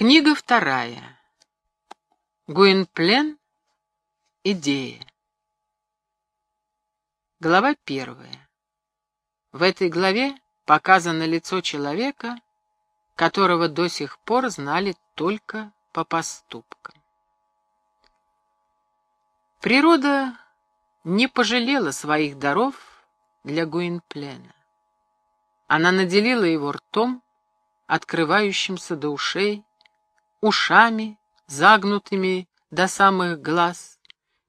Книга вторая. Гуинплен. Идея. Глава первая. В этой главе показано лицо человека, которого до сих пор знали только по поступкам. Природа не пожалела своих даров для Гуинплена. Она наделила его ртом, открывающимся до ушей, ушами, загнутыми до самых глаз,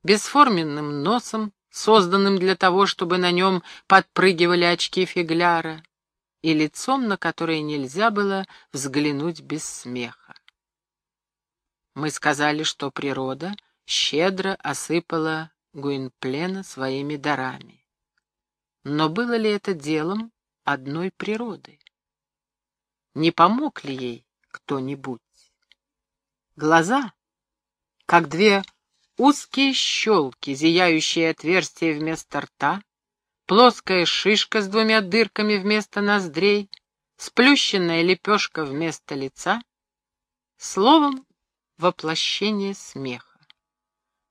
бесформенным носом, созданным для того, чтобы на нем подпрыгивали очки фигляра, и лицом, на которое нельзя было взглянуть без смеха. Мы сказали, что природа щедро осыпала Гуинплена своими дарами. Но было ли это делом одной природы? Не помог ли ей кто-нибудь? Глаза, как две узкие щелки, зияющие отверстия вместо рта, плоская шишка с двумя дырками вместо ноздрей, сплющенная лепешка вместо лица, словом, воплощение смеха.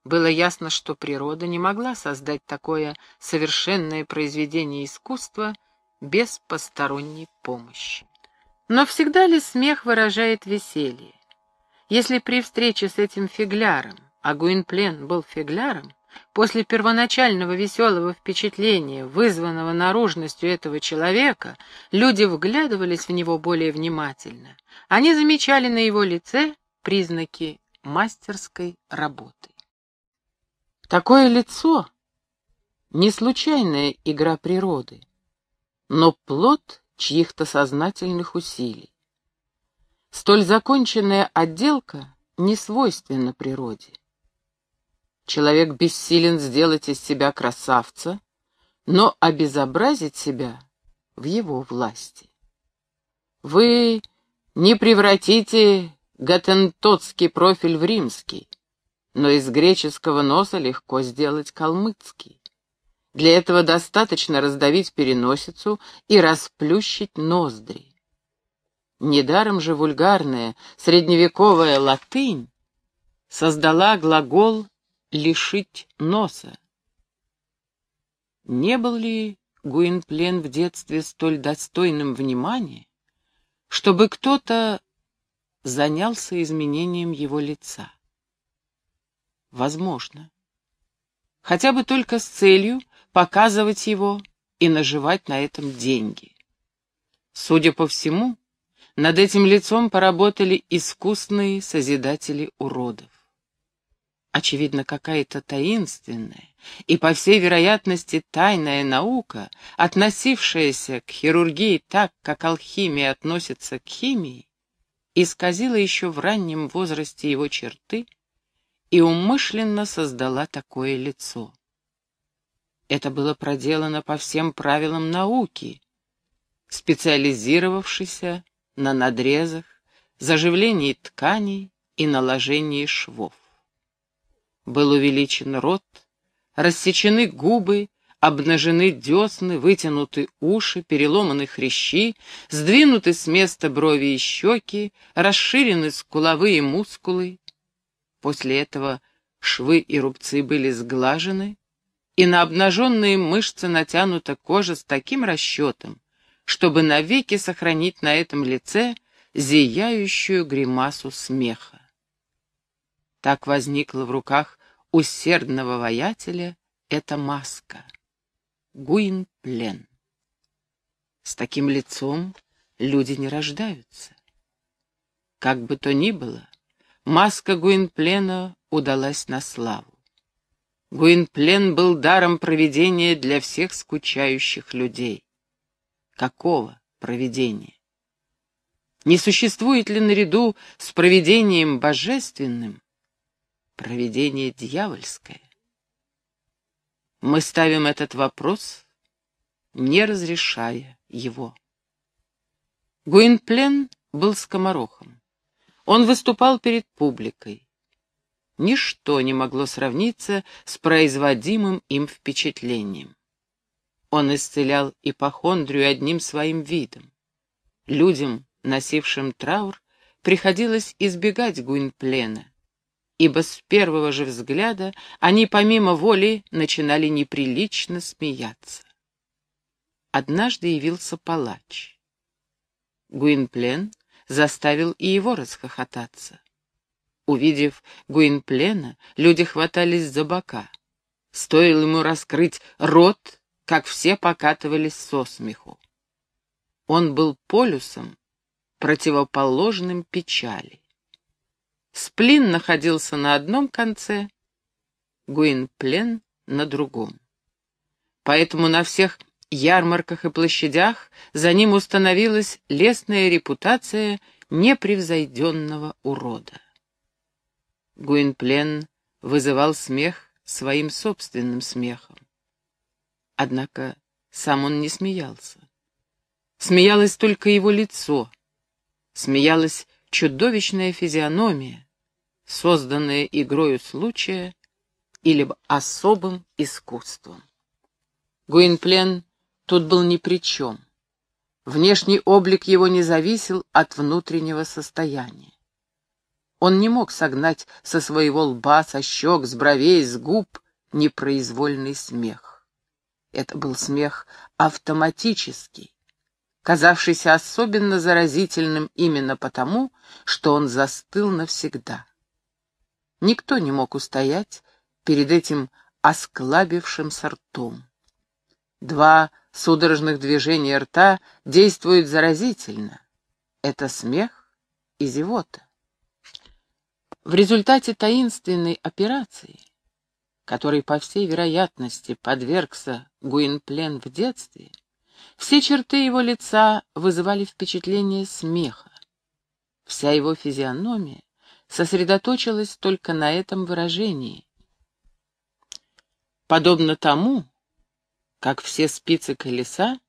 Было ясно, что природа не могла создать такое совершенное произведение искусства без посторонней помощи. Но всегда ли смех выражает веселье? Если при встрече с этим фигляром, а Гуинплен был фигляром, после первоначального веселого впечатления, вызванного наружностью этого человека, люди вглядывались в него более внимательно. Они замечали на его лице признаки мастерской работы. Такое лицо — не случайная игра природы, но плод чьих-то сознательных усилий. Столь законченная отделка не свойственна природе. Человек бессилен сделать из себя красавца, но обезобразить себя в его власти. Вы не превратите готентотский профиль в римский, но из греческого носа легко сделать калмыцкий. Для этого достаточно раздавить переносицу и расплющить ноздри. Недаром же вульгарная средневековая латынь создала глагол «лишить носа». Не был ли Гуинплен в детстве столь достойным внимания, чтобы кто-то занялся изменением его лица? Возможно. Хотя бы только с целью показывать его и наживать на этом деньги. Судя по всему, над этим лицом поработали искусные созидатели уродов. Очевидно, какая-то таинственная и, по всей вероятности, тайная наука, относившаяся к хирургии так, как алхимия относится к химии, исказила еще в раннем возрасте его черты и умышленно создала такое лицо. Это было проделано по всем правилам науки, специализировавшейся на надрезах, заживлении тканей и наложении швов. Был увеличен рот, рассечены губы, обнажены десны, вытянуты уши, переломаны хрящи, сдвинуты с места брови и щеки, расширены скуловые мускулы. После этого швы и рубцы были сглажены, и на обнаженные мышцы натянута кожа с таким расчетом, чтобы навеки сохранить на этом лице зияющую гримасу смеха. Так возникла в руках усердного воятеля эта маска — Гуинплен. С таким лицом люди не рождаются. Как бы то ни было, маска Гуинплена удалась на славу. Гуинплен был даром провидения для всех скучающих людей. Какого провидения? Не существует ли наряду с провидением божественным провидение дьявольское? Мы ставим этот вопрос, не разрешая его. Гуинплен был скоморохом. Он выступал перед публикой. Ничто не могло сравниться с производимым им впечатлением. Он исцелял ипохондрию одним своим видом. Людям, носившим траур, приходилось избегать Гуинплена, ибо с первого же взгляда они помимо воли начинали неприлично смеяться. Однажды явился палач. Гуинплен заставил и его расхохотаться. Увидев Гуинплена, люди хватались за бока. Стоило ему раскрыть рот, как все покатывались со смеху. Он был полюсом, противоположным печали. Сплин находился на одном конце, Гуинплен — на другом. Поэтому на всех ярмарках и площадях за ним установилась лестная репутация непревзойденного урода. Гуинплен вызывал смех своим собственным смехом. Однако сам он не смеялся. Смеялось только его лицо, смеялась чудовищная физиономия, созданная игрою случая или особым искусством. Гуинплен тут был ни при чем. Внешний облик его не зависел от внутреннего состояния. Он не мог согнать со своего лба, со щек, с бровей, с губ непроизвольный смех. Это был смех автоматический, казавшийся особенно заразительным именно потому, что он застыл навсегда. Никто не мог устоять перед этим осклабившимся ртом. Два судорожных движения рта действуют заразительно. Это смех и зевота. В результате таинственной операции, которой, по всей вероятности, подвергся Гуинплен в детстве, все черты его лица вызывали впечатление смеха. Вся его физиономия сосредоточилась только на этом выражении. Подобно тому, как все спицы колеса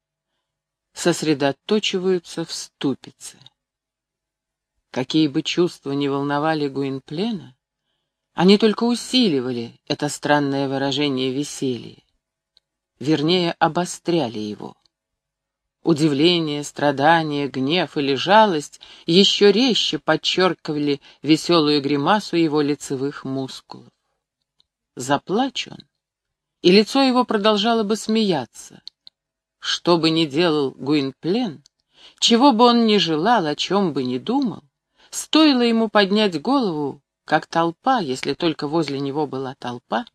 сосредоточиваются в ступице. Какие бы чувства ни волновали Гуинплена, они только усиливали это странное выражение веселья, вернее, обостряли его. Удивление, страдание, гнев или жалость еще резче подчеркивали веселую гримасу его лицевых мускулов. Заплачь он, и лицо его продолжало бы смеяться. Что бы ни делал Гуинплен, чего бы он ни желал, о чем бы ни думал, Стоило ему поднять голову, как толпа, если только возле него была толпа,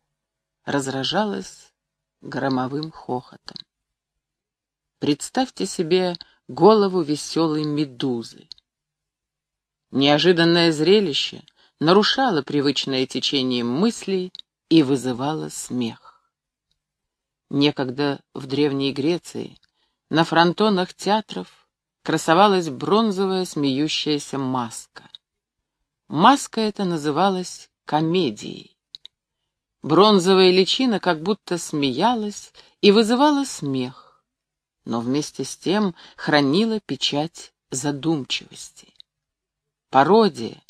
разражалась громовым хохотом. Представьте себе голову веселой медузы. Неожиданное зрелище нарушало привычное течение мыслей и вызывало смех. Некогда в Древней Греции на фронтонах театров красовалась бронзовая смеющаяся маска. Маска эта называлась комедией. Бронзовая личина как будто смеялась и вызывала смех, но вместе с тем хранила печать задумчивости. Пародия,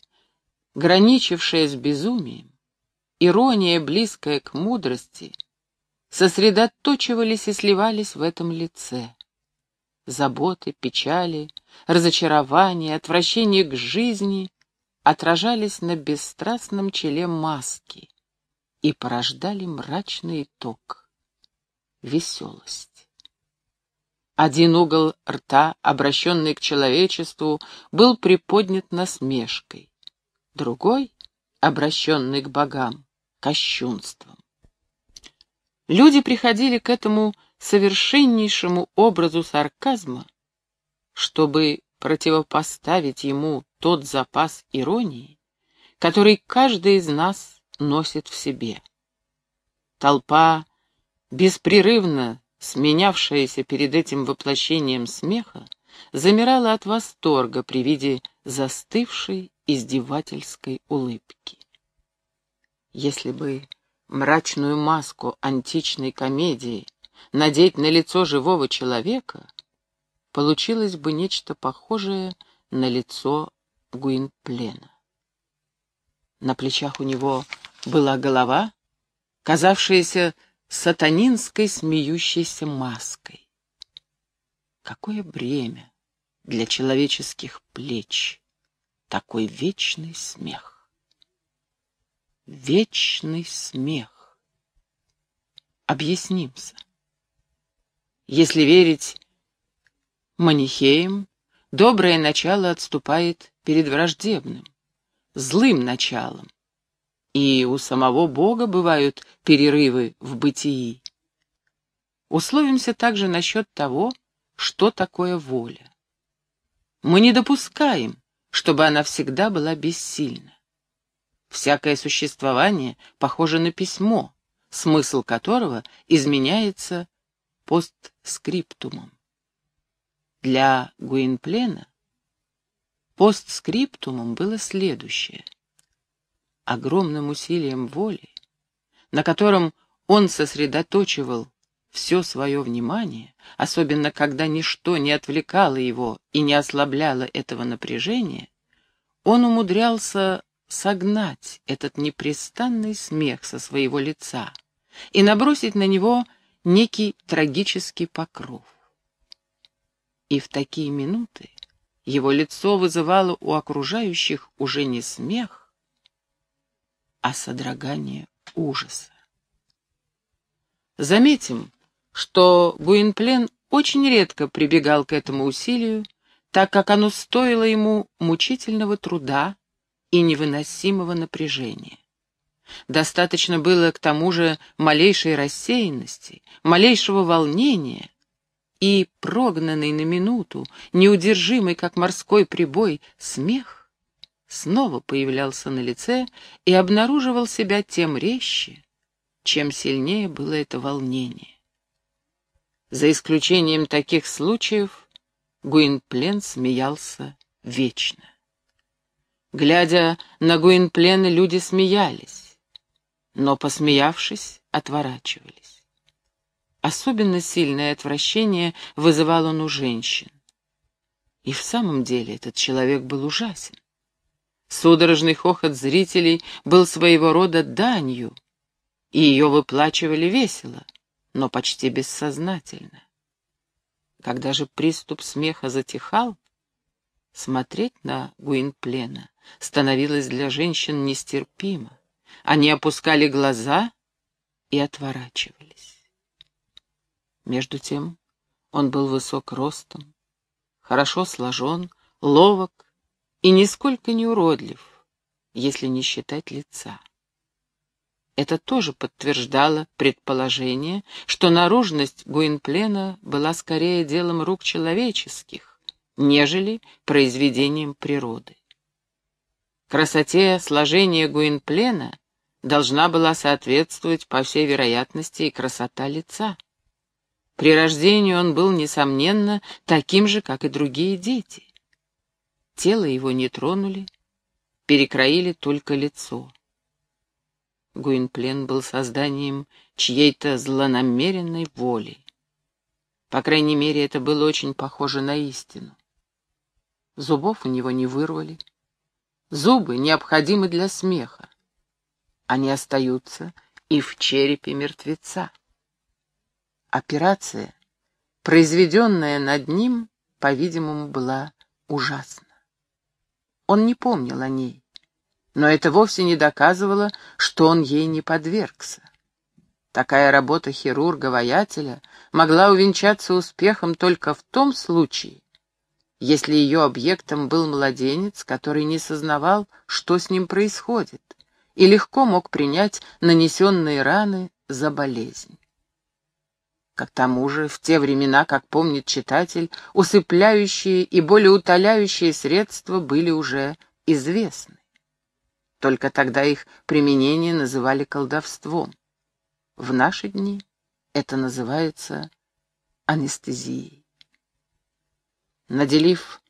граничившая с безумием, ирония, близкая к мудрости, сосредоточивались и сливались в этом лице заботы, печали, разочарование, отвращение к жизни отражались на бесстрастном челе маски и порождали мрачный итог — веселость. Один угол рта, обращенный к человечеству, был приподнят насмешкой, другой, обращенный к богам, кощунством. Люди приходили к этому совершеннейшему образу сарказма, чтобы противопоставить ему тот запас иронии, который каждый из нас носит в себе. Толпа, беспрерывно сменявшаяся перед этим воплощением смеха, замирала от восторга при виде застывшей издевательской улыбки. Если бы мрачную маску античной комедии надеть на лицо живого человека, получилось бы нечто похожее на лицо Гуинплена. На плечах у него была голова, казавшаяся сатанинской смеющейся маской. Какое бремя для человеческих плеч! такой вечный смех. Вечный смех. Объяснимся. Если верить манихеям, доброе начало отступает перед враждебным, злым началом. И у самого Бога бывают перерывы в бытии. Условимся также насчет того, что такое воля. Мы не допускаем, чтобы она всегда была бессильна. Всякое существование похоже на письмо, смысл которого изменяется постскриптумом. Для Гуинплена постскриптумом было следующее. Огромным усилием воли, на котором он сосредоточивал все свое внимание, особенно когда ничто не отвлекало его и не ослабляло этого напряжения, он умудрялся согнать этот непрестанный смех со своего лица и набросить на него некий трагический покров. И в такие минуты его лицо вызывало у окружающих уже не смех, а содрогание ужаса. Заметим, что Гуинплен очень редко прибегал к этому усилию, так как оно стоило ему мучительного труда и невыносимого напряжения. Достаточно было к тому же малейшей рассеянности, малейшего волнения, и прогнанный на минуту, неудержимый, как морской прибой, смех снова появлялся на лице и обнаруживал себя тем резче, чем сильнее было это волнение. За исключением таких случаев, Гуинплен смеялся вечно. Глядя на Гуинплена, люди смеялись, но, посмеявшись, отворачивались. Особенно сильное отвращение вызывал он у женщин. И в самом деле этот человек был ужасен. Судорожный хохот зрителей был своего рода данью, и ее выплачивали весело — но почти бессознательно. Когда же приступ смеха затихал, смотреть на Гуинплена становилось для женщин нестерпимо. Они опускали глаза и отворачивались. Между тем он был высок ростом, хорошо сложен, ловок и нисколько не уродлив, если не считать лица. Это тоже подтверждало предположение, что наружность Гуинплена была скорее делом рук человеческих, нежели произведением природы. Красоте сложения Гуинплена должна была соответствовать, по всей вероятности, и красота лица. При рождении он был, несомненно, таким же, как и другие дети. Тело его не тронули, перекроили только лицо. Гуинплен был созданием чьей-то злонамеренной воли. По крайней мере, это было очень похоже на истину. Зубов у него не вырвали. Зубы необходимы для смеха. Они остаются и в черепе мертвеца. Операция, произведенная над ним, по-видимому, была ужасна. Он не помнил о ней но это вовсе не доказывало, что он ей не подвергся. Такая работа хирурга-воятеля могла увенчаться успехом только в том случае, если ее объектом был младенец, который не сознавал, что с ним происходит, и легко мог принять нанесенные раны за болезнь. К тому же, в те времена, как помнит читатель, усыпляющие и более утоляющие средства были уже известны. Только тогда их применение называли колдовством. В наши дни это называется анестезией. Наделив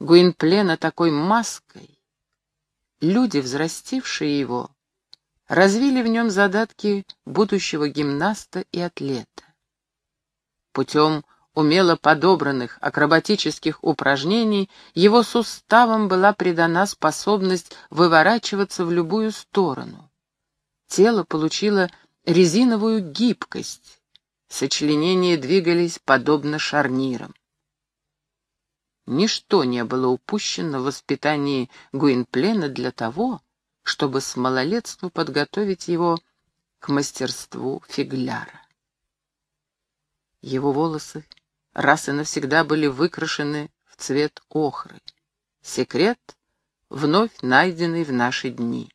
Гуинплена такой маской, люди, взрастившие его, развили в нем задатки будущего гимнаста и атлета. Путем умело подобранных акробатических упражнений его суставам была придана способность выворачиваться в любую сторону. Тело получило резиновую гибкость, сочленения двигались подобно шарнирам. Ничто не было упущено в воспитании Гуинплена для того, чтобы с малолетства подготовить его к мастерству фигляра. Его волосы раз и навсегда были выкрашены в цвет охры. Секрет, вновь найденный в наши дни.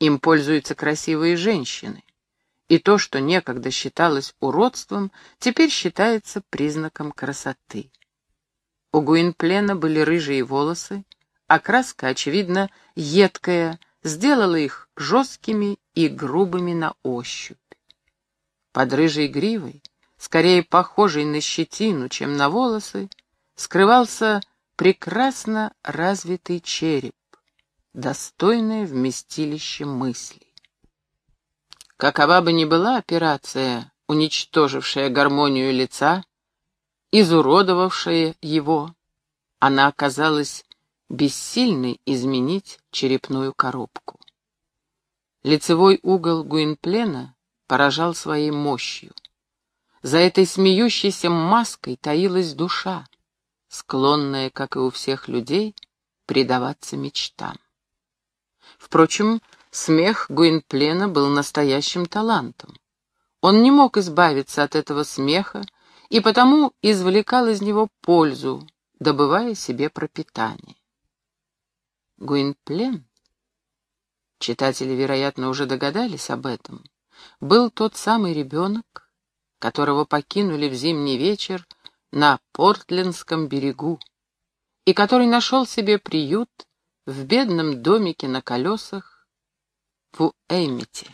Им пользуются красивые женщины, и то, что некогда считалось уродством, теперь считается признаком красоты. У Гуинплена были рыжие волосы, а краска, очевидно, едкая, сделала их жесткими и грубыми на ощупь. Под рыжей гривой, скорее похожей на щетину, чем на волосы, скрывался прекрасно развитый череп, достойное вместилище мыслей. Какова бы ни была операция, уничтожившая гармонию лица, изуродовавшая его, она оказалась бессильной изменить черепную коробку. Лицевой угол Гуинплена поражал своей мощью. За этой смеющейся маской таилась душа, склонная, как и у всех людей, предаваться мечтам. Впрочем, смех Гуинплена был настоящим талантом. Он не мог избавиться от этого смеха и потому извлекал из него пользу, добывая себе пропитание. Гуинплен, читатели, вероятно, уже догадались об этом, был тот самый ребенок, которого покинули в зимний вечер на Портлендском берегу, и который нашел себе приют в бедном домике на колесах в Уэймите.